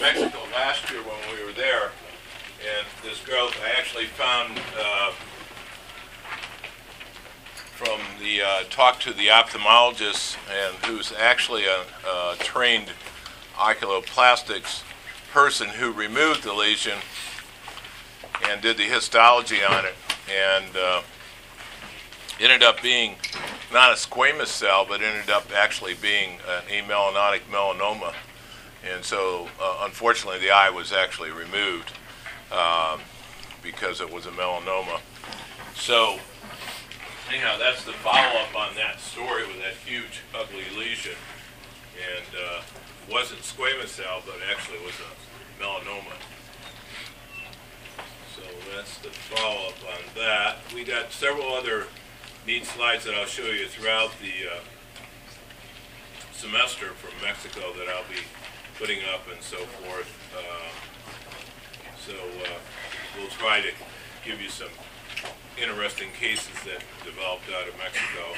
Mexico last year when we were there, and this growth, I actually found, uh, from the, uh, talk to the ophthalmologist, and who's actually a, a trained oculoplastics person who removed the lesion and did the histology on it, and, uh, ended up being not a squamous cell, but ended up actually being an amelanotic melanoma. And so, uh, unfortunately, the eye was actually removed um, because it was a melanoma. So, anyhow, that's the follow-up on that story with that huge, ugly lesion. And uh, wasn't squamous cell, but actually was a melanoma. So that's the follow-up on that. We got several other neat slides that I'll show you throughout the uh, semester from Mexico that I'll be putting up and so forth. Uh, So uh, we'll try to give you some interesting cases that developed out of Mexico.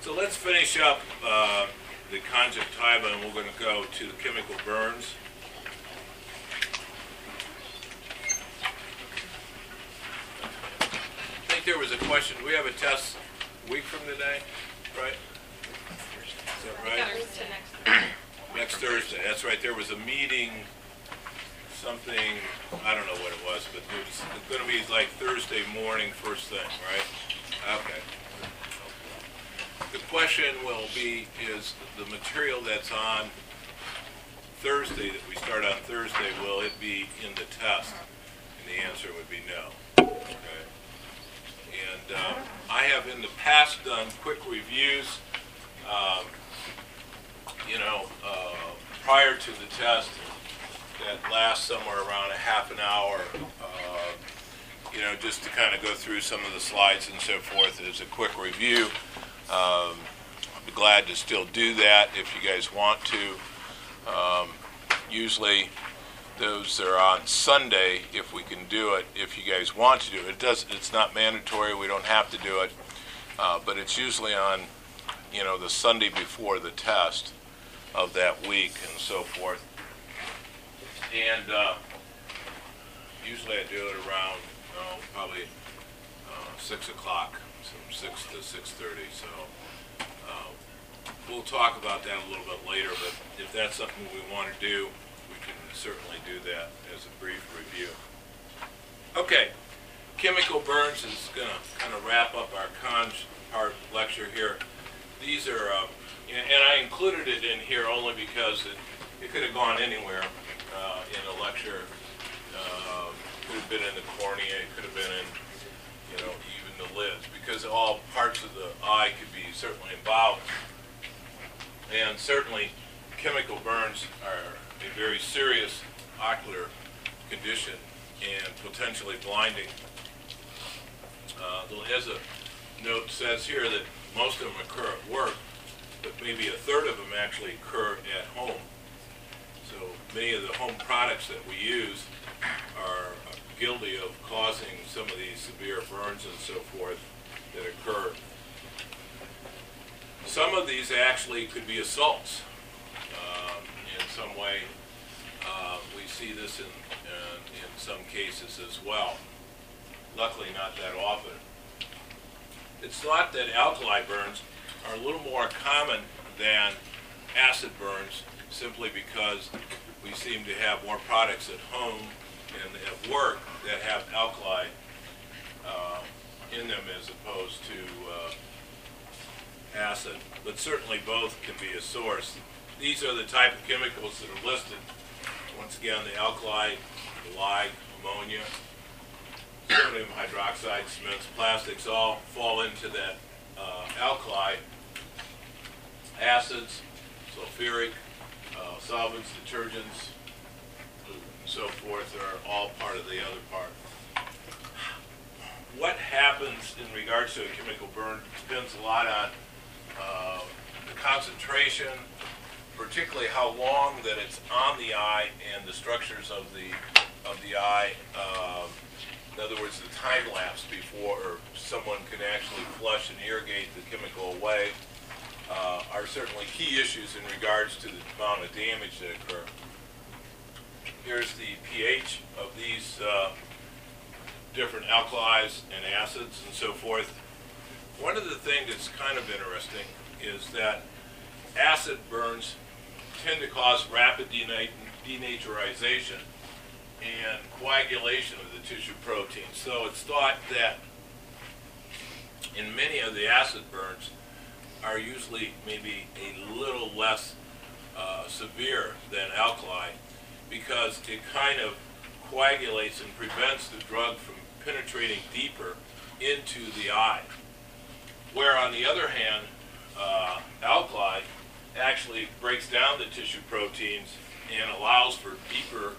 So let's finish up uh, the conjunctiva and we're going to go to chemical burns. I think there was a question, we have a test a week from today, right? Is that right? Thursday next. Next Thursday, that's right, there was a meeting, something, I don't know what it was, but it was gonna be like Thursday morning, first thing, right? Okay. The question will be, is the material that's on Thursday, that we start on Thursday, will it be in the test? And the answer would be no. Okay. And, um, I have in the past done quick reviews, um, you know, uh, prior to the test that lasts somewhere around a half an hour, uh, you know, just to kind of go through some of the slides and so forth as a quick review. Um, I'd be glad to still do that if you guys want to. Um, Usually, those are on Sunday if we can do it, if you guys want to do it. It does, it's not mandatory, we don't have to do it, uh, but it's usually on, you know, the Sunday before the test of that week and so forth. And uh, usually I do it around, oh, probably uh, six o'clock, from six to six thirty. So uh, we'll talk about that a little bit later. But if that's something we want to do, we can certainly do that as a brief review. Okay, chemical burns is going to kind of wrap up our conj part lecture here. These are, uh, and, I included it in here only because it, it could have gone anywhere uh, in a lecture. Uh, could have been in the cornea, it could have been in, you know, even the lids, because all parts of the eye could be certainly involved. And certainly, chemical burns are a very serious ocular condition and potentially blinding. Uh, the- As a note says here that most of them occur at work, but maybe a third of them actually occur at home. So many of the home products that we use are guilty of causing some of these severe burns and so forth that occur. Some of these actually could be assaults um, in some way. Uh, We see this in, in in some cases as well. Luckily, not that often. It's thought that alkali burns are a little more common than acid burns simply because we seem to have more products at home and at work that have alkali uh, in them as opposed to uh, acid. But certainly both can be a source. These are the type of chemicals that are listed. Once again, the alkali, the lye, ammonia, sodium hydroxide, cements, plastics all fall into that uh, alkali. Acids, sulfuric, uh, solvents, detergents, and so forth are all part of the other part. What happens in regards to a chemical burn depends a lot on uh, the concentration, particularly how long that it's on the eye and the structures of the, of the eye. Um, In other words, the time lapse before someone can actually flush and irrigate the chemical away uh, are certainly key issues in regards to the amount of damage that occur. here's the pH of these uh, different alkalis and acids and so forth. One of the things that's kind of interesting is that acid burns tend to cause rapid denat- denaturization and coagulation of the tissue proteins. So it's thought that in many of the acid burns are usually maybe a little less uh, severe than alkali because it kind of coagulates and prevents the drug from penetrating deeper into the eye. Where on the other hand, uh, alkali actually breaks down the tissue proteins and allows for deeper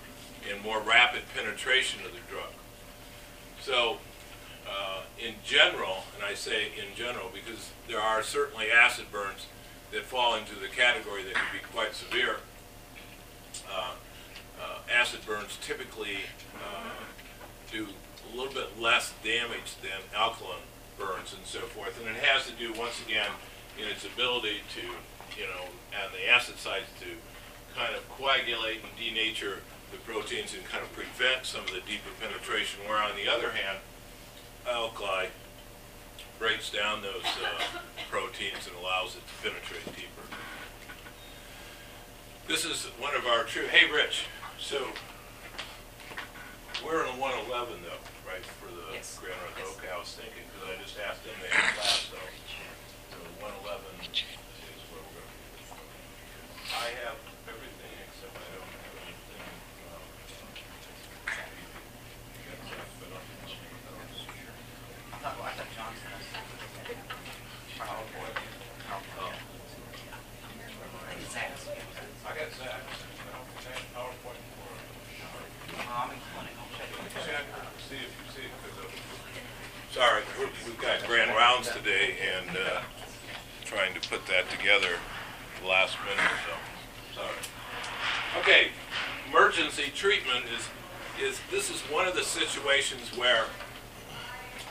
and more rapid penetration of the drug. So, in general, and I say in general because there are certainly acid burns that fall into the category that can be quite severe. Uh, uh, acid burns typically uh, do a little bit less damage than alkaline burns and so forth. And it has to do, once again, in its ability to, you know, on the acid side to kind of coagulate and denature the proteins and kind of prevent some of the deeper penetration. Where on the other hand, alkali breaks down those uh, proteins and allows it to penetrate deeper. This is one of our true, hey Rich, so we're in 111 though, right, for the Yes. Grand Rapids? Yes. Okay, I was thinking, because I just asked them, they had class though. So 111 is where we're going to be. I have everything except I don't have anything. um, uh, you got that, but I don't- I don't see your- I thought, well, I thought Johnson was. PowerPoint. Oh. Zach's. I got Zach. I don't have PowerPoint for it. I'm in clinic, I'll check it. Check, see if you see it, 'cause of- Sorry, we're- we've got grand rounds today and uh, trying to put that together the last minute so. Sorry. Okay, emergency treatment is, is, this is one of the situations where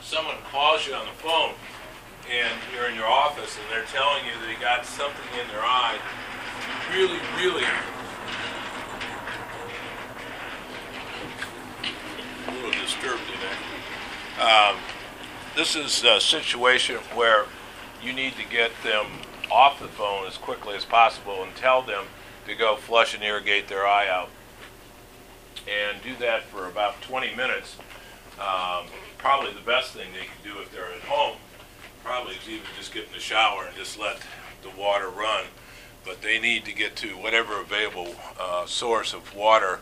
someone calls you on the phone and you're in your office and they're telling you they got something in their eye really, really a little disturbed today. Um, this is a situation where you need to get them off the phone as quickly as possible and tell them to go flush and irrigate their eye out. And do that for about 20 minutes. Um, probably the best thing they can do if they're at home, probably is even just get in the shower and just let the water run. But they need to get to whatever available uh, source of water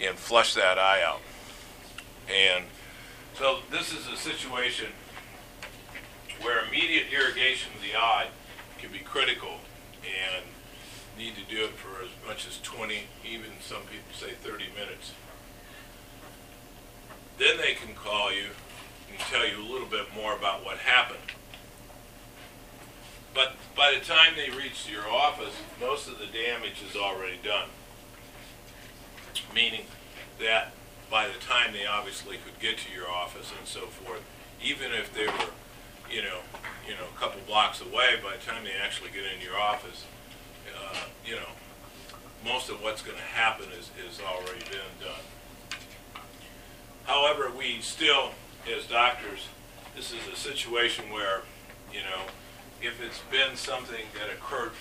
and flush that eye out. And so this is a situation where immediate irrigation of the eye can be critical and need to do it for as much as 20, even some people say 30 minutes. Then they can call you and tell you a little bit more about what happened. But by the time they reach your office, most of the damage is already done. Meaning that by the time they obviously could get to your office and so forth, even if they were, you know, you know, a couple blocks away, by the time they actually get into your office, uh, you know, most of what's going to happen is, is already been done. However, we still, as doctors, this is a situation where, you know, if it's been something that occurred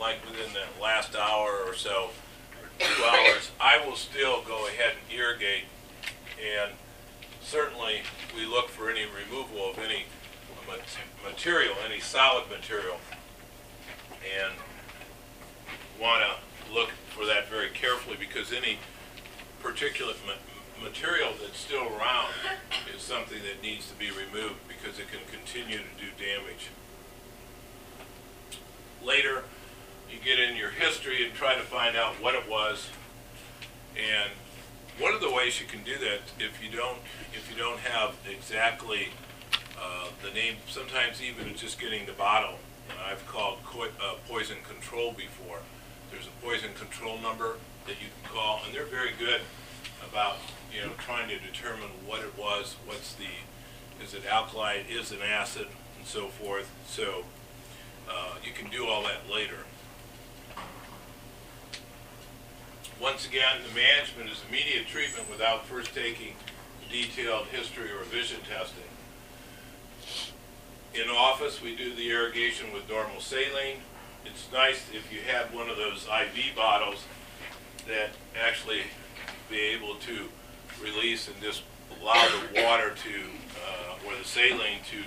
like within the last hour or so, or two hours, I will still go ahead and irrigate. And certainly, we look for any removal of any material, any solid material. And want to look for that very carefully because any particulate ma- material that's still around is something that needs to be removed because it can continue to do damage. Later, you get in your history and try to find out what it was. And one of the ways you can do that, if you don't, if you don't have exactly uh, the name, sometimes even just getting the bottle. And I've called uh, poison control before. There's a poison control number that you can call, and they're very good about you know trying to determine what it was, what's the, is it alkali, is it acid, and so forth. So uh, you can do all that later. Once again, the management is immediate treatment without first taking detailed history or vision testing. In office, we do the irrigation with normal saline. It's nice if you have one of those IV bottles that actually be able to release and just allow the water to, uh, or the saline to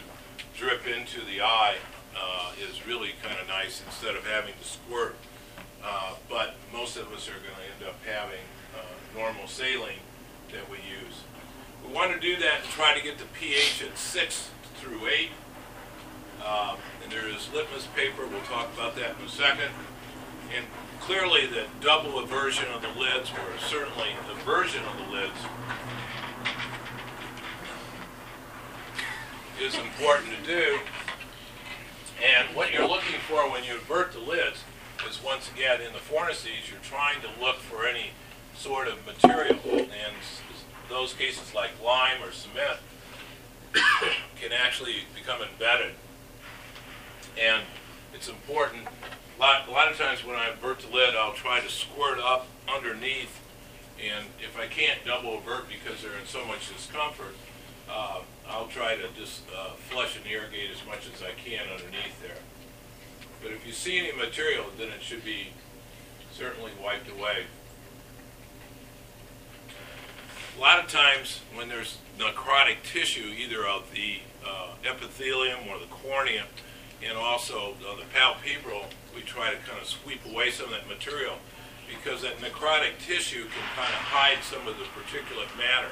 drip into the eye uh, is really kind of nice instead of having to squirt. Uh, But most of us are going to end up having uh, normal saline that we use. We want to do that and try to get the pH at six through eight. Um, And there is litmus paper, we'll talk about that in a second. And clearly, the double eversion of the lids, or certainly the version of the lids, is important to do. And what you're looking for when you invert the lids is, once again, in the fornices, you're trying to look for any sort of material. And those cases like lime or cement can actually become embedded. And it's important, a lot, a lot of times when I invert the lid, I'll try to squirt up underneath. And if I can't double evert because they're in so much discomfort, uh, I'll try to just uh, flush and irrigate as much as I can underneath there. But if you see any material, then it should be certainly wiped away. A lot of times, when there's necrotic tissue, either of the uh, epithelium or the cornea, and also uh, the palpebral, we try to kind of sweep away some of that material because that necrotic tissue can kind of hide some of the particulate matter.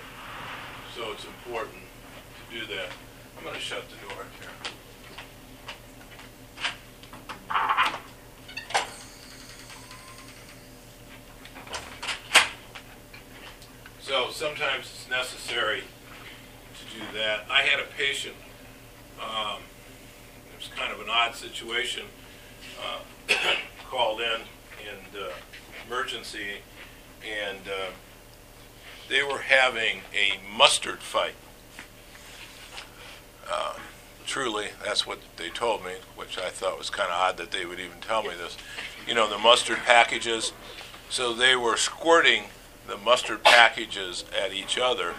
So it's important to do that. I'm going to shut the door here. So sometimes it's necessary to do that. I had a patient, um, it was kind of an odd situation, uh, called in in uh, emergency, and uh, they were having a mustard fight. Uh, truly, that's what they told me, which I thought was kind of odd that they would even tell me this. You know, the mustard packages. So they were squirting the mustard packages at each other.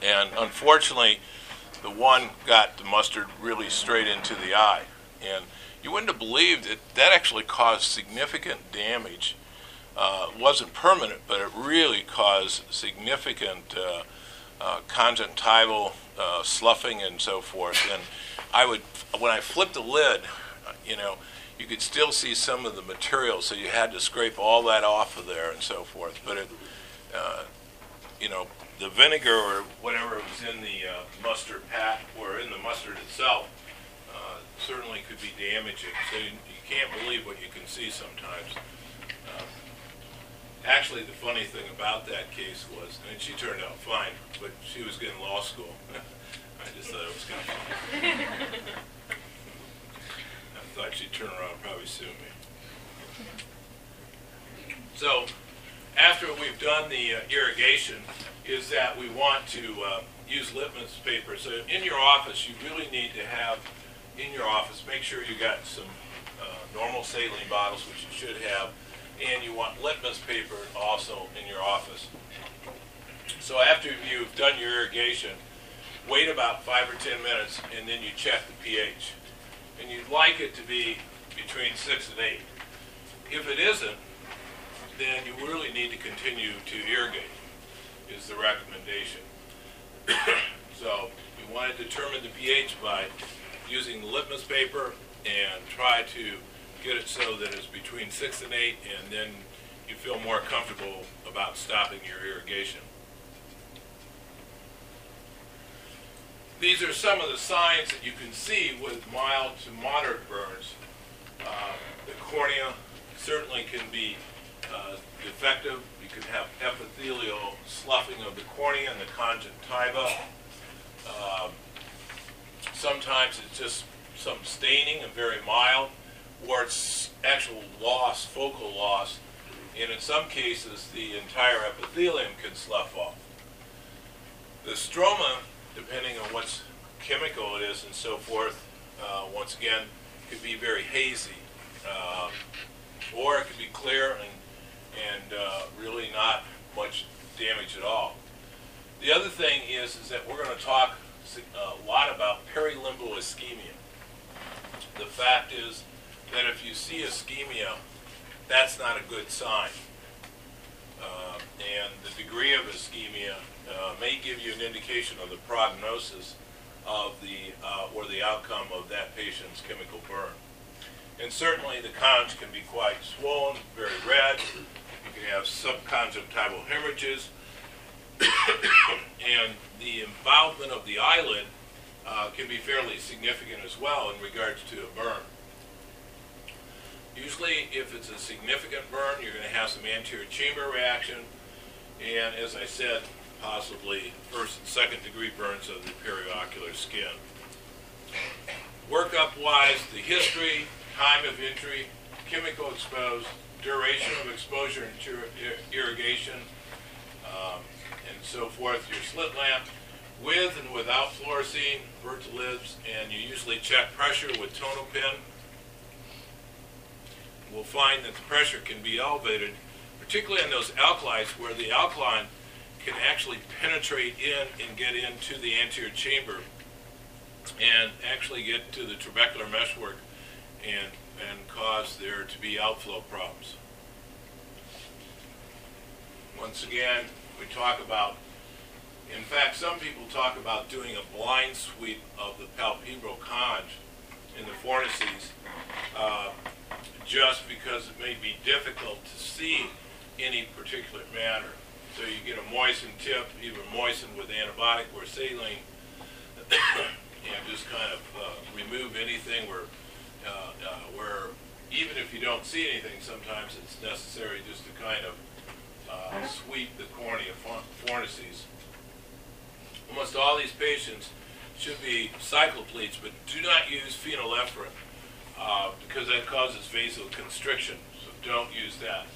And unfortunately, the one got the mustard really straight into the eye. And you wouldn't have believed it, that actually caused significant damage. Uh, wasn't permanent, but it really caused significant uh, uh, conjunctival uh, sloughing and so forth. And I would, when I flipped the lid, uh, you know, you could still see some of the material, so you had to scrape all that off of there and so forth. But it, uh, you know, the vinegar or whatever was in the uh, mustard pack or in the mustard itself uh, certainly could be damaging. So you, you can't believe what you can see sometimes. Um, Actually, the funny thing about that case was, and she turned out fine, but she was getting law school. I just thought it was kind of funny. I thought she'd turn around and probably sue me. So, after we've done the uh, irrigation, is that we want to uh, use litmus paper. So in your office, you really need to have, in your office, make sure you got some uh, normal saline bottles, which you should have, and you want litmus paper also in your office. So after you've done your irrigation, wait about five or 10 minutes, and then you check the pH. And you'd like it to be between six and eight. If it isn't, then you really need to continue to irrigate, is the recommendation. So we want to determine the pH by using litmus paper and try to get it so that it's between six and eight, and then you feel more comfortable about stopping your irrigation. These are some of the signs that you can see with mild to moderate burns. Uh, The cornea certainly can be uh, defective. Can have epithelial sloughing of the cornea and the conjunctiva. Um, Sometimes it's just some staining and very mild, or it's actual loss, focal loss, and in some cases, the entire epithelium can slough off. The stroma, depending on what chemical it is and so forth, uh, once again, could be very hazy. Uh, or it could be clear and and uh, really not much damage at all. The other thing is, is that we're going to talk a lot about perilimbal ischemia. The fact is that if you see ischemia, that's not a good sign. Uh, and the degree of ischemia uh, may give you an indication of the prognosis of the, uh, or the outcome of that patient's chemical burn. And certainly the conch can be quite swollen, very red. You can have subconjunctival hemorrhages. and the involvement of the eyelid uh, can be fairly significant as well in regards to a burn. Usually, if it's a significant burn, you're going to have some anterior chamber reaction, and as I said, possibly first and second degree burns of the periocular skin. Workup-wise, the history, time of injury, chemical exposed, duration of exposure and ir- ir- irrigation, um, and so forth, your slit lamp, with and without fluorescein, Bertolibs, and you usually check pressure with Tono-Pen. We'll find that the pressure can be elevated, particularly in those alkalis where the alkaline can actually penetrate in and get into the anterior chamber and actually get to the trabecular meshwork and, and cause there to be outflow problems. Once again, we talk about, in fact, some people talk about doing a blind sweep of the palpebral conch in the fornices, uh, just because it may be difficult to see any particular matter. So you get a moistened tip, either moistened with antibiotic or saline, and just kind of uh, remove anything where, uh, uh, where even if you don't see anything, sometimes it's necessary just to kind of uh, sweep the cornea fornices. Almost all these patients should be cycloplegics, but do not use phenylephrine uh, because that causes vasoconstriction, so don't use that.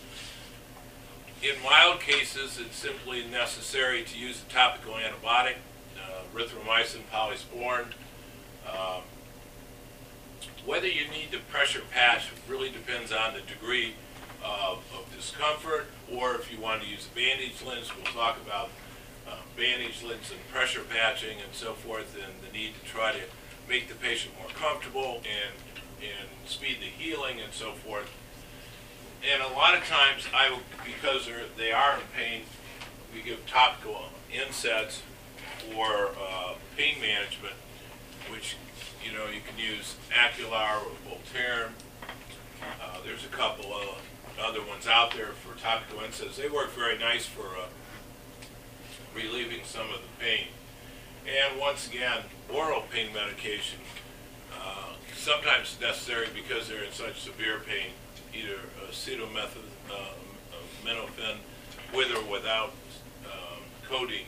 In mild cases, it's simply necessary to use a topical antibiotic, uh, erythromycin polysporin. Um, Whether you need to pressure patch really depends on the degree of, of discomfort, or if you want to use a bandage lens, we'll talk about uh, bandage lens and pressure patching and so forth, and the need to try to make the patient more comfortable and, and speed the healing and so forth. And a lot of times, I, will- because they are in pain, we give topical NSAIDs for uh, pain management, which, you know, you can use Acular or Voltaren. Uh, There's a couple of other ones out there for topical NSAIDs. They work very nice for uh, relieving some of the pain. And once again, oral pain medication, uh, sometimes necessary because they're in such severe pain, either acetaminophen, uh, minophen, with or without um, codeine.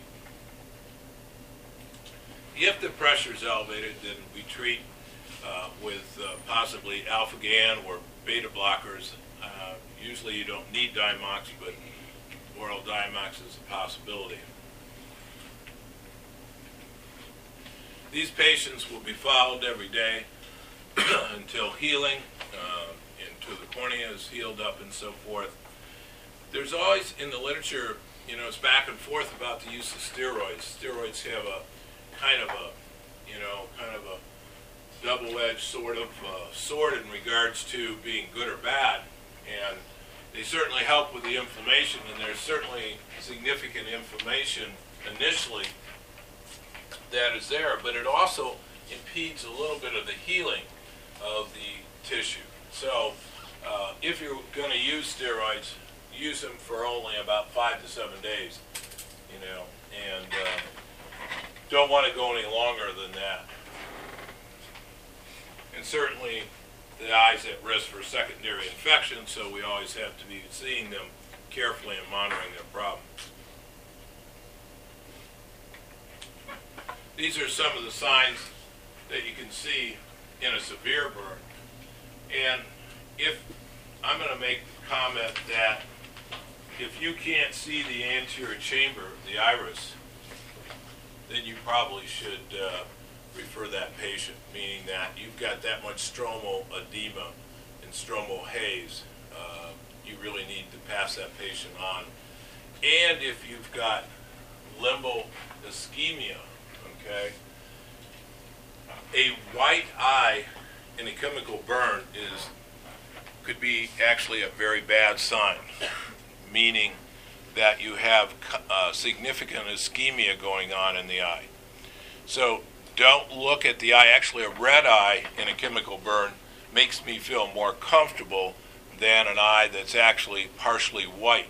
If the pressure is elevated, then we treat uh, with uh, possibly Alphagan or beta blockers. Uh, Usually you don't need Diamox, but oral Diamox is a possibility. These patients will be followed every day until healing, uh, until the cornea is healed up and so forth. There's always in the literature, you know, it's back and forth about the use of steroids. Steroids have a kind of a, you know, kind of a double-edged sort of uh, sword in regards to being good or bad. And they certainly help with the inflammation, and there's certainly significant inflammation initially that is there, but it also impedes a little bit of the healing of the tissue. So, uh, if you're going to use steroids, use them for only about five to seven days, you know, and uh, don't want to go any longer than that. And certainly, the eye's at risk for secondary infection, so we always have to be seeing them carefully and monitoring their problems. These are some of the signs that you can see in a severe burn. And if, I'm gonna make the comment that if you can't see the anterior chamber, the iris, then you probably should, uh, refer that patient, meaning that you've got that much stromal edema and stromal haze. Uh, you really need to pass that patient on. And if you've got limbal ischemia, okay, a white eye in a chemical burn is could be actually a very bad sign, meaning that you have uh, significant ischemia going on in the eye. So don't look at the eye. Actually, a red eye in a chemical burn makes me feel more comfortable than an eye that's actually partially white.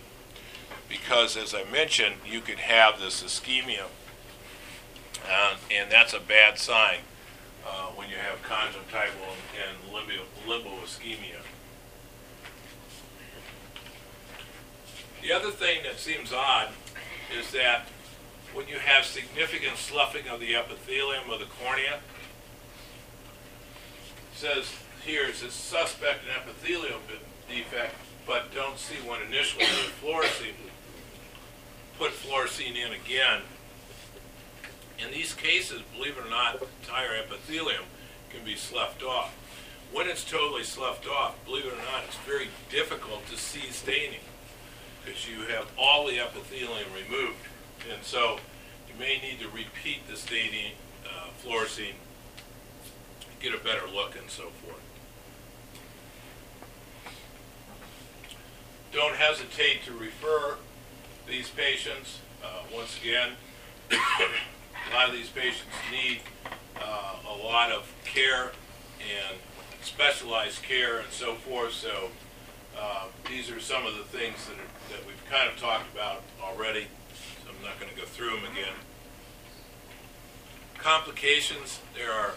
Because, as I mentioned, you could have this ischemia, uh, and that's a bad sign uh, when you have conjunctival and limbal, limbal ischemia. The other thing that seems odd is that when you have significant sloughing of the epithelium of the cornea, says here is a suspect an epithelial defect, but don't see one initially with fluorescein. Put fluorescein in again. In these cases, believe it or not, the entire epithelium can be sloughed off. When it's totally sloughed off, believe it or not, it's very difficult to see staining because you have all the epithelium removed. And so you may need to repeat the staining, uh, fluorescein, get a better look and so forth. Don't hesitate to refer these patients. Uh, once again, a lot of these patients need uh, a lot of care and specialized care and so forth. So uh, these are some of the things that, are, kind of talked about already. So I'm not going to go through them again. Complications. There are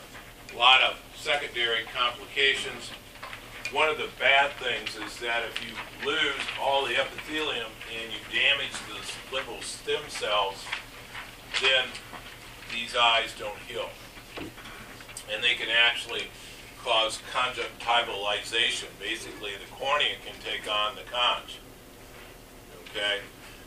a lot of secondary complications. One of the bad things is that if you lose all the epithelium and you damage the limbal stem cells, then these eyes don't heal. And they can actually cause conjunctivalization. Basically, the cornea can take on the conj. Okay?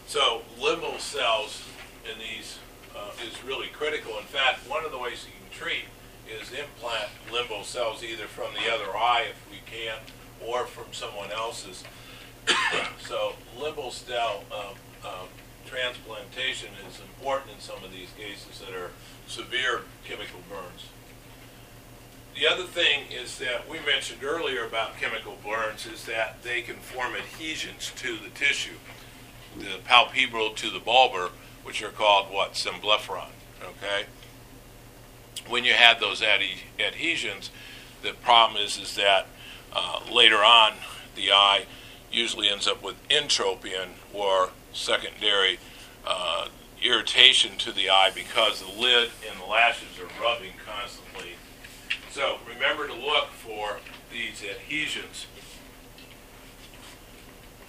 So, limbal cells in these uh, is really critical. In fact, one of the ways you can treat is implant limbal cells either from the other eye if we can or from someone else's. so limbal cell uh, uh, transplantation is important in some of these cases that are severe chemical burns. The other thing is that we mentioned earlier about chemical burns is that they can form adhesions to the tissue, the palpebral to the bulbar, which are called what? Symblepharon, okay? when you have those adhesions, the problem is is that uh, later on the eye usually ends up with entropion or secondary uh, irritation to the eye because the lid and the lashes are rubbing constantly. So remember to look for these adhesions.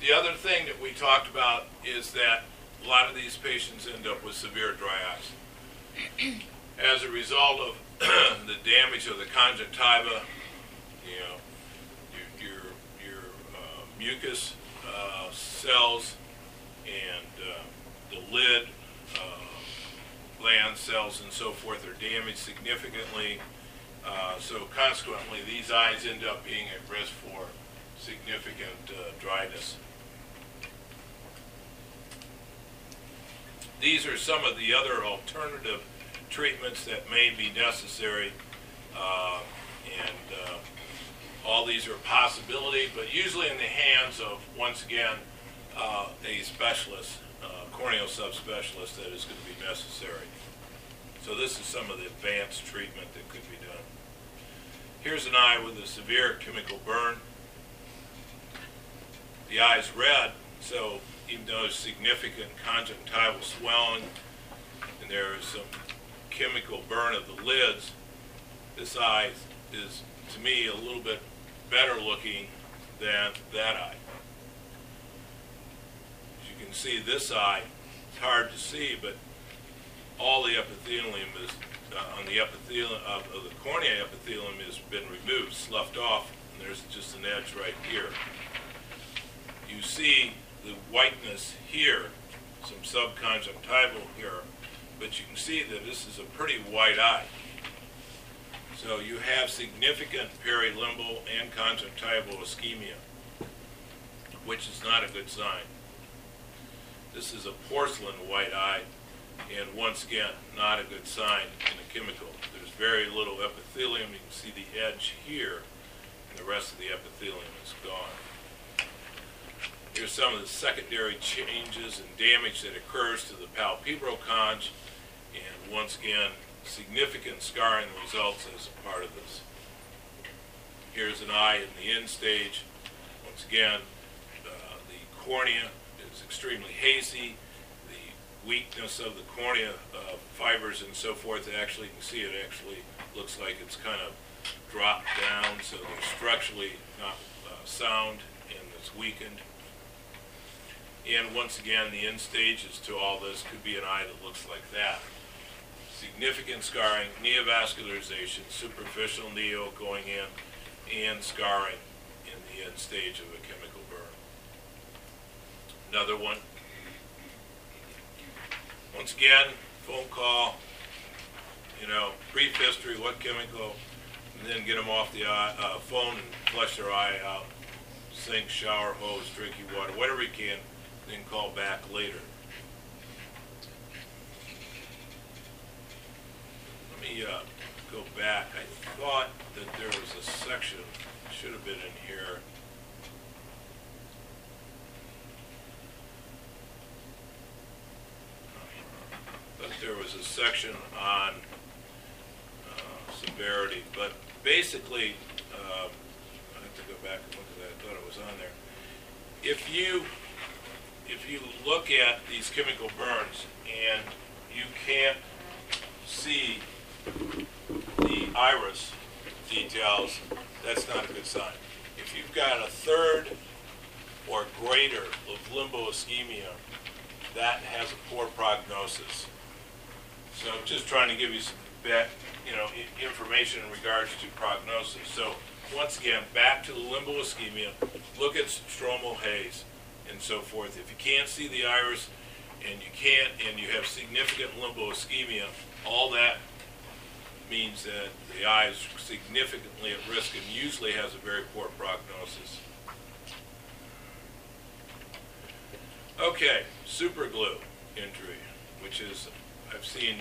The other thing that we talked about is that a lot of these patients end up with severe dry eyes as a result of the damage of the conjunctiva, you know, your your, your uh, mucus uh, cells and uh, the lid uh, gland cells and so forth are damaged significantly. Uh, so consequently, these eyes end up being at risk for significant uh, dryness. These are some of the other alternative treatments that may be necessary. Uh, and uh, all these are a possibility, but usually in the hands of, once again, uh, a specialist, uh, corneal subspecialist that is going to be necessary. So this is some of the advanced treatment that could be done. Here's an eye with a severe chemical burn. The eye is red, so even though there's significant conjunctival swelling, and there is some chemical burn of the lids, this eye is, to me, a little bit better looking than that eye. As you can see, this eye, it's hard to see, but all the epithelium is, uh, on the epithelium, of, of the cornea epithelium has been removed, sloughed off, and there's just an edge right here. You see the whiteness here, some subconjunctival here, but you can see that this is a pretty white eye. So you have significant perilimbal and conjunctival ischemia. which is not a good sign. This is a porcelain white eye, and once again, not a good sign in a chemical. There's very little epithelium. You can see the edge here, and the rest of the epithelium is gone. Here's some of the secondary changes and damage that occurs to the palpebral conch, and once again, significant scarring results as a part of this. Here's an eye in the end stage. Once again, uh, the cornea is extremely hazy. The weakness of the cornea uh, fibers and so forth, actually, you can see it actually looks like it's kind of dropped down, so they're structurally not uh, sound and it's weakened. And once again, the end stages to all this could be an eye that looks like that. Significant scarring, neovascularization, superficial neo going in, and scarring in the end stage of a chemical burn. Another one. Once again, phone call, you know, brief history, what chemical, and then get them off the eye, uh, phone and flush their eye out. Sink, shower, hose, drinking water, whatever you can, then call back later. Let me, uh, go back. I thought that there was a section, should have been in here. But there was a section on, uh, severity, but basically, um, I have to go back and look at that, I thought it was on there. If you, if you look at these chemical burns and you can't see the iris details, that's not a good sign. If you've got a third or greater of limbal ischemia, that has a poor prognosis. So just trying to give you some, ba- you know, information in regards to prognosis. So once again, back to the limbal ischemia, look at stromal haze and so forth. If you can't see the iris and you can't, and you have significant limbal ischemia, all that means that the eye is significantly at risk and usually has a very poor prognosis. Okay, super glue injury, which is, I've seen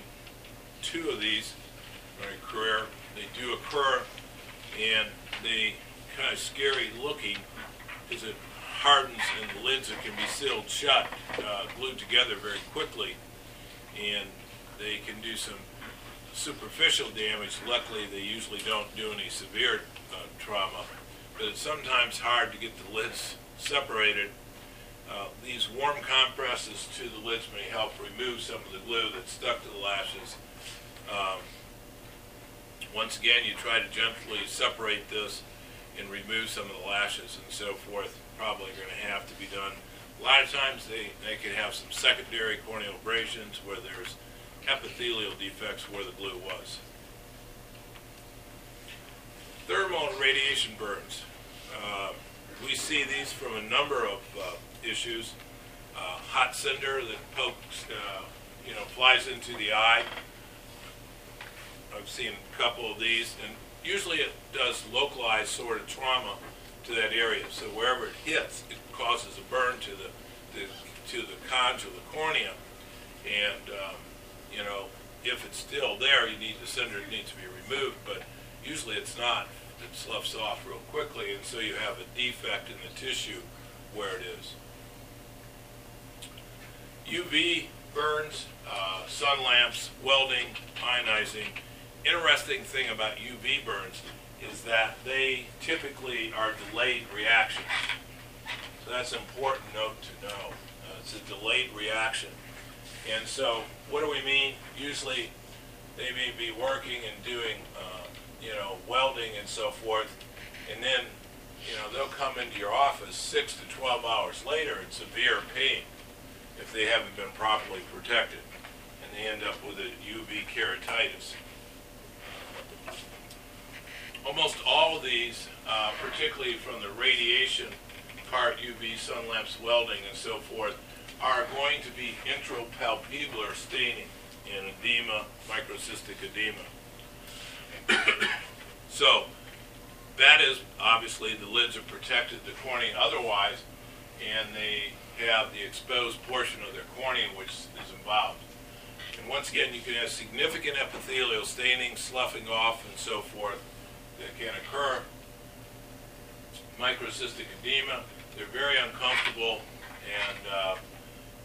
two of these in my career. They do occur and they kind of scary looking because it hardens and the lids that can be sealed shut, uh, glued together very quickly. And they can do some superficial damage. Luckily, they usually don't do any severe uh, trauma, but it's sometimes hard to get the lids separated. Uh, these warm compresses to the lids may help remove some of the glue that's stuck to the lashes. Um, once again, you try to gently separate this and remove some of the lashes and so forth. Probably going to have to be done. A lot of times they, they can have some secondary corneal abrasions where there's epithelial defects where the glue was. Thermal and radiation burns. Uh, we see these from a number of uh, issues. Uh, hot cinder that pokes, uh, you know, flies into the eye. I've seen a couple of these, and usually it does localized sort of trauma to that area. So wherever it hits, it causes a burn to the, the to the conch or the cornea, and um, you know, if it's still there, you need the cinder needs to be removed, but usually it's not. It sloughs off real quickly, and so you have a defect in the tissue where it is. UV burns, uh, sun lamps, welding, ionizing. Interesting thing about UV burns is that they typically are delayed reactions. So that's an important note to know. Uh, it's a delayed reaction. And so, what do we mean? Usually, they may be working and doing, uh, you know, welding and so forth, and then, you know, they'll come into your office six to 12 hours later in severe pain if they haven't been properly protected, and they end up with a UV keratitis. Almost all of these, uh, particularly from the radiation part, UV, sun lamps, welding, and so forth, are going to be interpalpebral staining in edema, microcystic edema. so that is obviously the lids are protected, the cornea otherwise, and they have the exposed portion of their cornea which is involved. And once again, you can have significant epithelial staining, sloughing off, and so forth that can occur. Microcystic edema, they're very uncomfortable, and uh,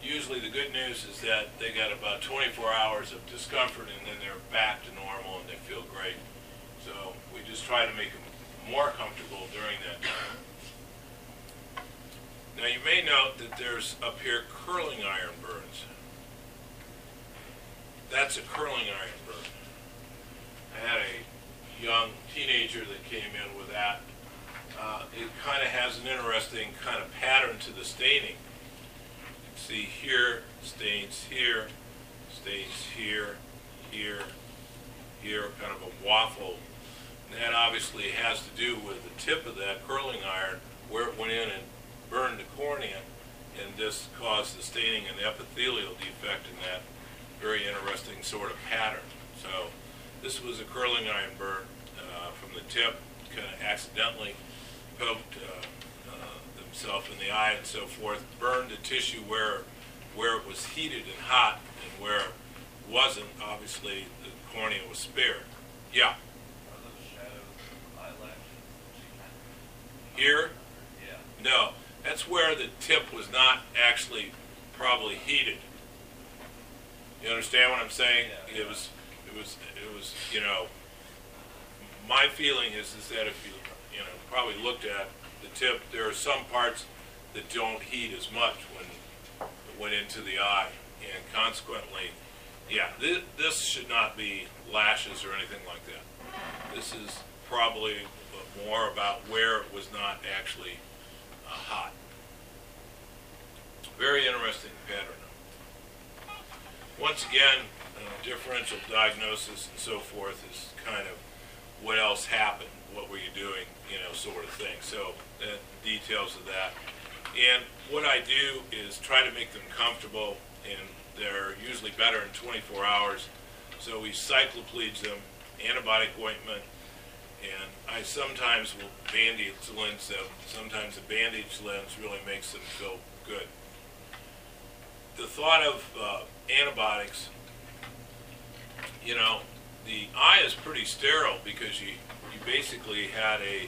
usually the good news is that they got about 24 hours of discomfort, and then they're back to normal and they feel great. So we just try to make them more comfortable during that time. Now you may note that there's up here curling iron burns. That's a curling iron burn. I had a young teenager that came in with that. Uh, it kind of has an interesting kind of pattern to the staining. You can see here, stains here, stains here, here, here, kind of a waffle. And that obviously has to do with the tip of that curling iron, where it went in and burned the cornea, and this caused the staining and the epithelial defect in that very interesting sort of pattern. So this was a curling iron burn uh, from the tip, kind of accidentally poked uh, uh, themselves in the eye and so forth, burned the tissue where where it was heated and hot, and where it wasn't, obviously the cornea was spared. Yeah, Are those shadows eyelashes? here, Yeah. no, that's where the tip was not actually probably heated. You understand what I'm saying? Yeah. It was, it was, it was, you know, my feeling is, is that if you, you know, probably looked at the tip, there are some parts that don't heat as much when it went into the eye, and consequently, yeah, this, this should not be lashes or anything like that. This is probably more about where it was not actually uh, hot. Very interesting pattern. Once again, differential diagnosis and so forth is kind of what else happened, what were you doing, you know, sort of thing. So uh, details of that. And what I do is try to make them comfortable, and they're usually better in 24 hours. So we cycloplegic them, antibiotic ointment, and I sometimes will bandage lens them. Sometimes a bandage lens really makes them feel good. The thought of uh, antibiotics, you know, the eye is pretty sterile because you you basically had a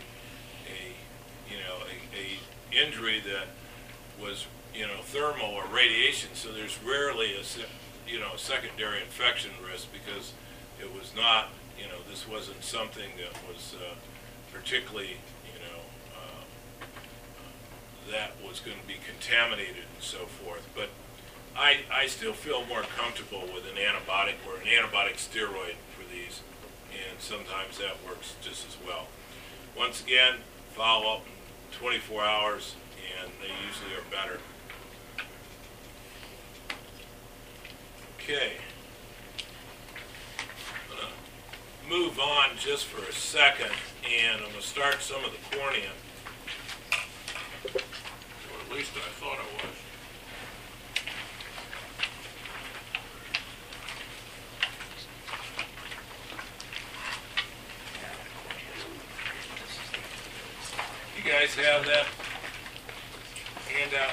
a you know a, a injury that was you know thermal or radiation. So there's rarely a you know secondary infection risk because it was not you know this wasn't something that was uh, particularly you know uh, that was going to be contaminated and so forth. But I, I still feel more comfortable with an antibiotic or an antibiotic steroid for these, and sometimes that works just as well. Once again, follow up in 24 hours, and they usually are better. Okay. I'm gonna move on just for a second, and I'm gonna start some of the cornea. Or at least I thought I was. You guys have that handout?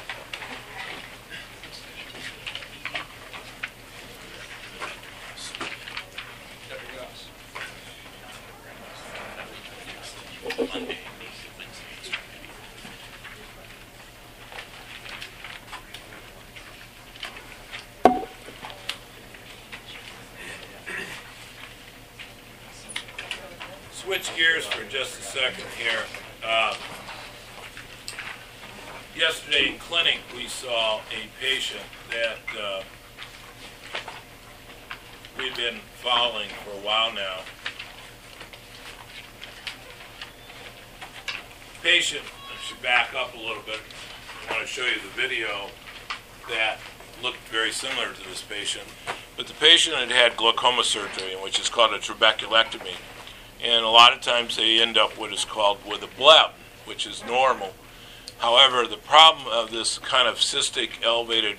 Switch gears for just a second here. Uh, Yesterday in clinic, we saw a patient that uh, we've been following for a while now. Patient, I should back up a little bit. I want to show you the video that looked very similar to this patient. But the patient had had glaucoma surgery, which is called a trabeculectomy. And a lot of times they end up what is called with a bleb, which is normal. However, the problem of this kind of cystic elevated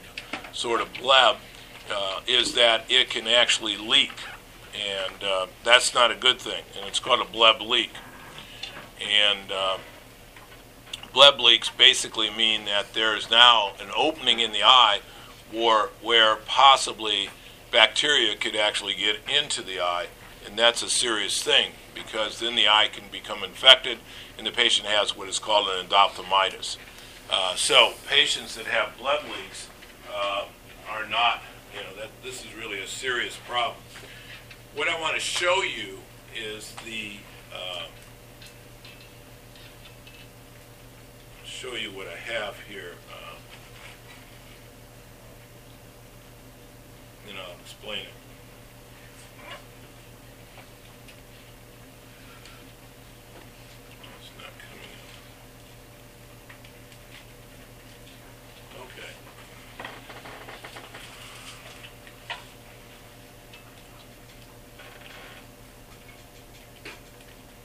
sort of bleb uh, is that it can actually leak, and uh, that's not a good thing. And it's called a bleb leak. And uh, bleb leaks basically mean that there is now an opening in the eye or where possibly bacteria could actually get into the eye, and that's a serious thing because then the eye can become infected and the patient has what is called an endophthalmitis. Uh, so patients that have bleb leaks uh, are not, you know, that this is really a serious problem. What I want to show you is the uh, show you what I have here. Uh, then I'll explain it. It's not coming up. Okay.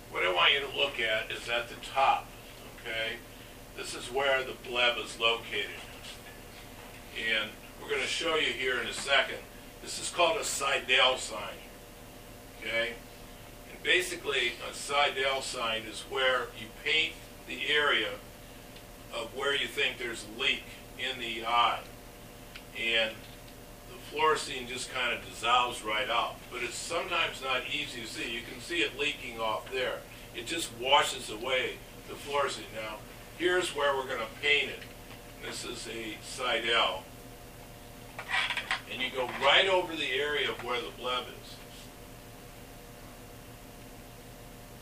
What I want you to look at is at the top, okay? This is where the bleb is located. And we're going to show you here in a second. This is called a Seidel sign, okay? And basically, a Seidel sign is where you paint the area of where you think there's a leak in the eye. And the fluorescein just kind of dissolves right out. But it's sometimes not easy to see. You can see it leaking off there. It just washes away the fluorescein. Now, here's where we're going to paint it. This is a Seidel. And you go right over the area of where the bleb is.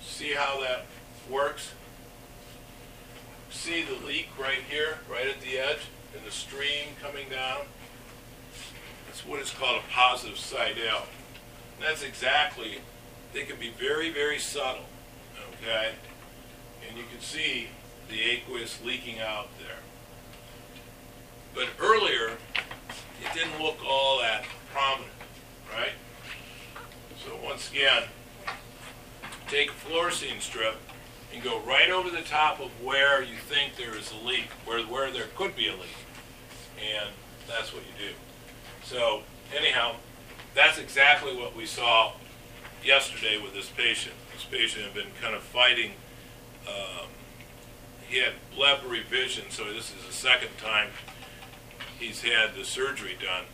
See how that works? See the leak right here, right at the edge, and the stream coming down? That's what is called a positive Seidel. And that's exactly, they can be very, very subtle, okay? And you can see the aqueous leaking out there. But earlier, it didn't look all that prominent, right? So once again, take a fluorescein strip and go right over the top of where you think there is a leak, where, where there could be a leak. And that's what you do. So anyhow, that's exactly what we saw yesterday with this patient. This patient had been kind of fighting, um, he had bleb revision, so this is the second time he's had the surgery done,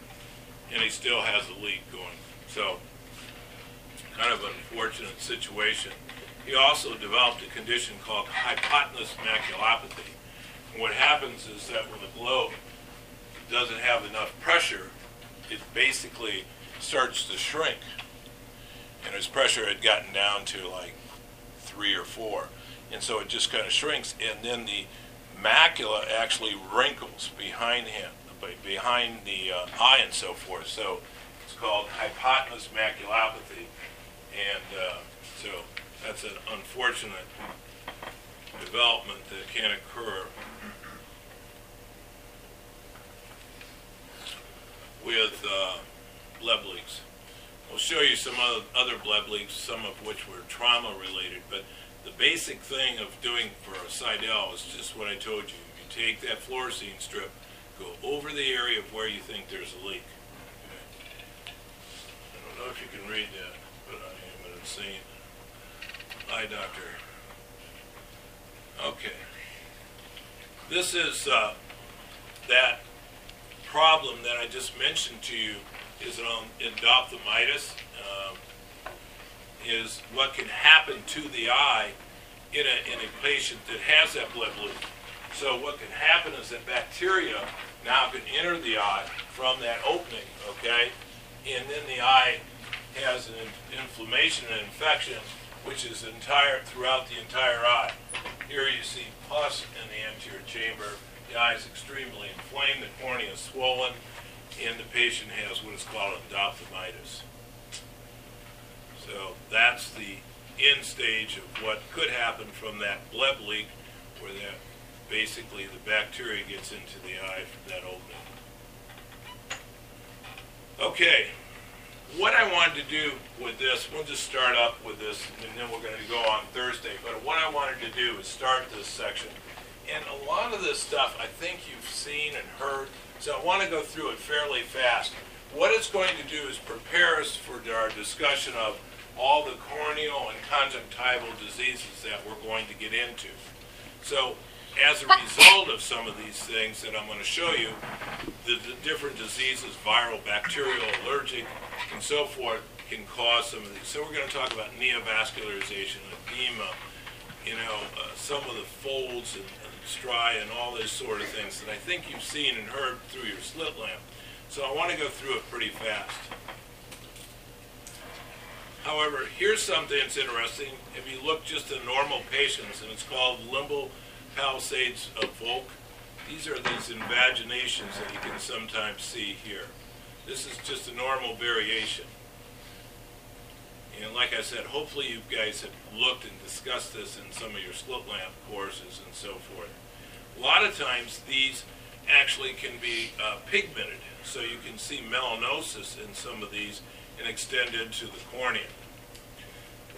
and he still has a leak going. So, kind of an unfortunate situation. He also developed a condition called hypotony maculopathy. And what happens is that when the globe doesn't have enough pressure, it basically starts to shrink. And his pressure had gotten down to like three or four. And so it just kind of shrinks, and then the macula actually wrinkles behind him, behind the uh, eye and so forth. So it's called hypotony maculopathy. And uh, so that's an unfortunate development that can occur with uh, bleb leaks. We'll show you some other, other bleb leaks, some of which were trauma related, but the basic thing of doing for a Seidel is just what I told you. You take that fluorescein strip, go over the area of where you think there's a leak. I don't know if you can read that, but I am an insane. Eye doctor. Okay. This is uh, that problem that I just mentioned to you is on endophthalmitis. Um, is what can happen to the eye in a, in a patient that has that bleb leak. So what can happen is that bacteria now can enter the eye from that opening, okay? And then the eye has an inflammation and infection, which is entire throughout the entire eye. Here you see pus in the anterior chamber. The eye is extremely inflamed, the cornea is swollen, and the patient has what is called endophthalmitis. So that's the end stage of what could happen from that bleb leak, where that basically the bacteria gets into the eye from that opening. Okay, what I wanted to do with this, we'll just start up with this, and then we're going to go on Thursday. But what I wanted to do is start this section, and a lot of this stuff I think you've seen and heard, so I want to go through it fairly fast. What it's going to do is prepare us for our discussion of all the corneal and conjunctival diseases that we're going to get into. So as a result of some of these things that I'm going to show you, the, the different diseases, viral, bacterial, allergic, and so forth, can cause some of these. So we're going to talk about neovascularization, edema, you know, uh, some of the folds and, and striae and all those sort of things that I think you've seen and heard through your slit lamp. So I want to go through it pretty fast. However, here's something that's interesting. If you look just at normal patients, and it's called limbal palisades of Vogt, these are these invaginations that you can sometimes see here. This is just a normal variation. And like I said, hopefully you guys have looked and discussed this in some of your slit lamp courses and so forth. A lot of times these actually can be uh, pigmented, so you can see melanosis in some of these and extend into the cornea.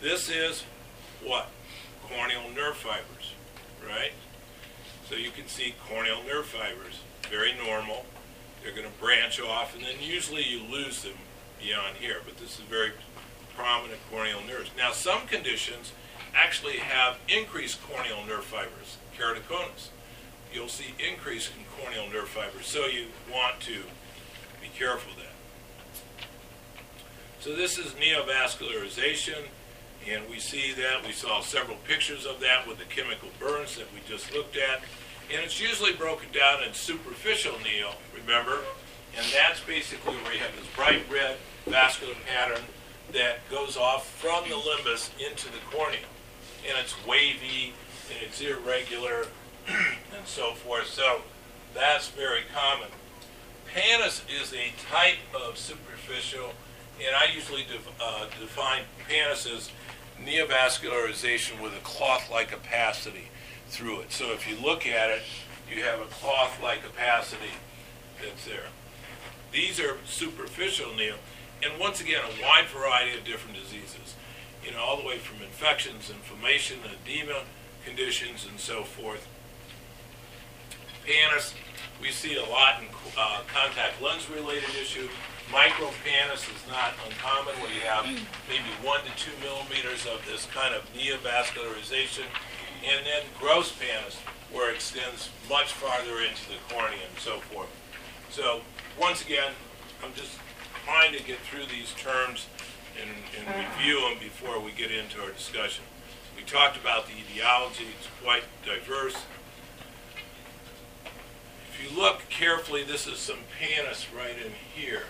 This is what? Corneal nerve fibers, right? So you can see corneal nerve fibers, very normal. They're going to branch off, and then usually you lose them beyond here, but this is very prominent corneal nerves. Now, some conditions actually have increased corneal nerve fibers, keratoconus. You'll see increase in corneal nerve fibers, so you want to be careful that. So this is neovascularization, and we see that. We saw several pictures of that with the chemical burns that we just looked at. And it's usually broken down in superficial neo, remember? And that's basically where you have this bright red vascular pattern that goes off from the limbus into the cornea. And it's wavy, and it's irregular, and so forth. So that's very common. Pannus is a type of superficial, and I usually def, uh, define pannus as neovascularization with a cloth-like opacity through it. So if you look at it, you have a cloth-like opacity that's there. These are superficial neo, and once again, a wide variety of different diseases. You know, all the way from infections, inflammation, edema conditions, and so forth. Pannus, we see a lot in uh, contact lens related issue. Micropannus is not uncommon where you have maybe one to two millimeters of this kind of neovascularization. And then gross pannus, where it extends much farther into the cornea and so forth. So once again, I'm just trying to get through these terms and, and review them before we get into our discussion. We talked about the etiology, it's quite diverse. If you look carefully, this is some pannus right in here,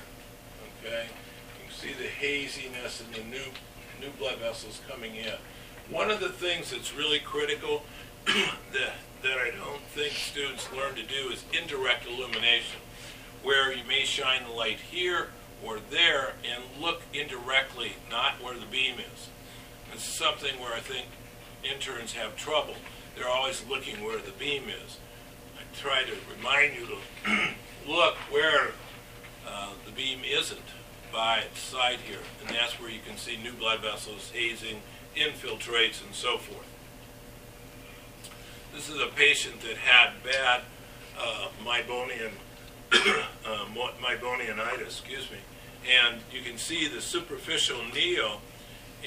okay? You can see the haziness and the new, new blood vessels coming in. One of the things that's really critical that, that I don't think students learn to do is indirect illumination, where you may shine the light here or there and look indirectly, not where the beam is. This is something where I think interns have trouble. They're always looking where the beam is. I try to remind you to look where uh, the beam isn't by its side here, and that's where you can see new blood vessels, hazing, infiltrates, and so forth. This is a patient that had bad uh, meibomian, uh, excuse me, and you can see the superficial neo.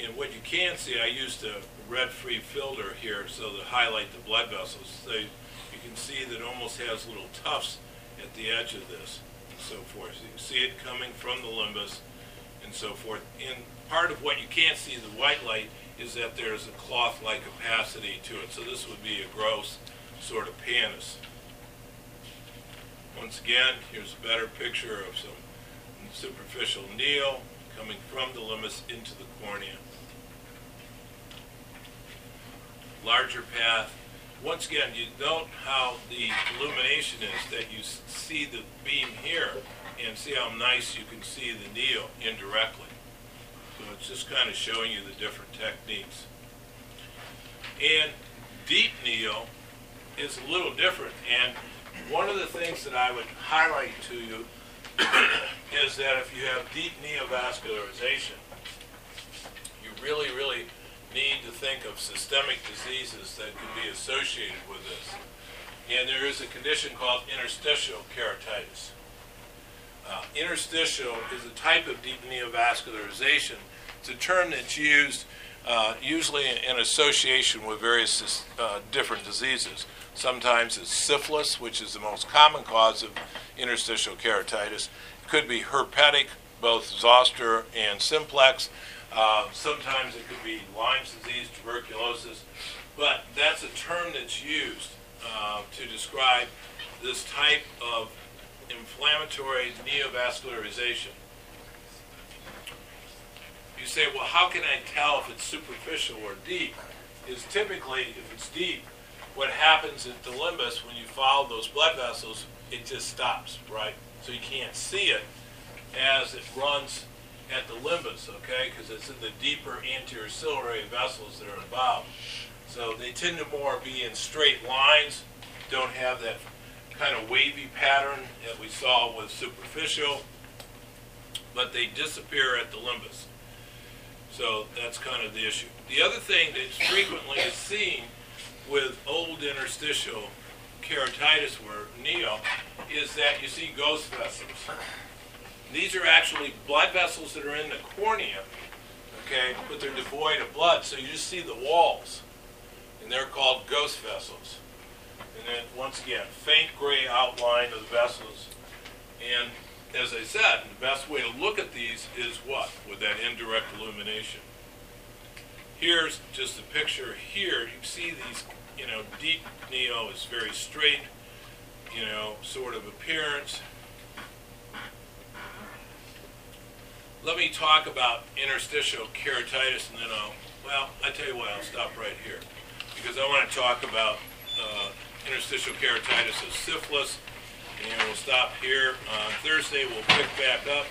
And what you can see, I used a red-free filter here so to highlight the blood vessels. So you can see that it almost has little tufts at the edge of this so forth. You can see it coming from the limbus and so forth. And part of what you can't see, the white light, is that there's a cloth-like opacity to it. So this would be a gross sort of pannus. Once again, here's a better picture of some superficial neo coming from the limbus into the cornea. Larger path. Once again, you note how the illumination is that you see the beam here and see how nice you can see the neo indirectly. So it's just kind of showing you the different techniques. And deep neo is a little different. And one of the things that I would highlight to you is that if you have deep neovascularization, you really, really need to think of systemic diseases that could be associated with this. And there is a condition called interstitial keratitis. Uh, interstitial is a type of deep neovascularization. It's a term that's used uh, usually in association with various uh, different diseases. Sometimes it's syphilis, which is the most common cause of interstitial keratitis. It could be herpetic, both zoster and simplex. Uh, sometimes it could be Lyme's disease, tuberculosis, but that's a term that's used uh, to describe this type of inflammatory neovascularization. You say, well, how can I tell if it's superficial or deep? Is typically, if it's deep, what happens at the limbus when you follow those blood vessels, it just stops, right? So you can't see it as it runs at the limbus, okay? Because it's in the deeper anterior ciliary vessels that are involved. So they tend to more be in straight lines, don't have that kind of wavy pattern that we saw with superficial, but they disappear at the limbus. So that's kind of the issue. The other thing that's frequently is seen with old interstitial keratitis where neo is that you see ghost vessels. These are actually blood vessels that are in the cornea, okay, but they're devoid of blood, so you just see the walls, and they're called ghost vessels. And then, once again, faint gray outline of the vessels. And as I said, the best way to look at these is what? With that indirect illumination. Here's just a picture here. You see these, you know, deep neo is very straight, you know, sort of appearance. Let me talk about interstitial keratitis and then I'll, well, I tell you what, I'll stop right here. Because I want to talk about uh, interstitial keratitis as syphilis. And we'll stop here. On Thursday, we'll pick back up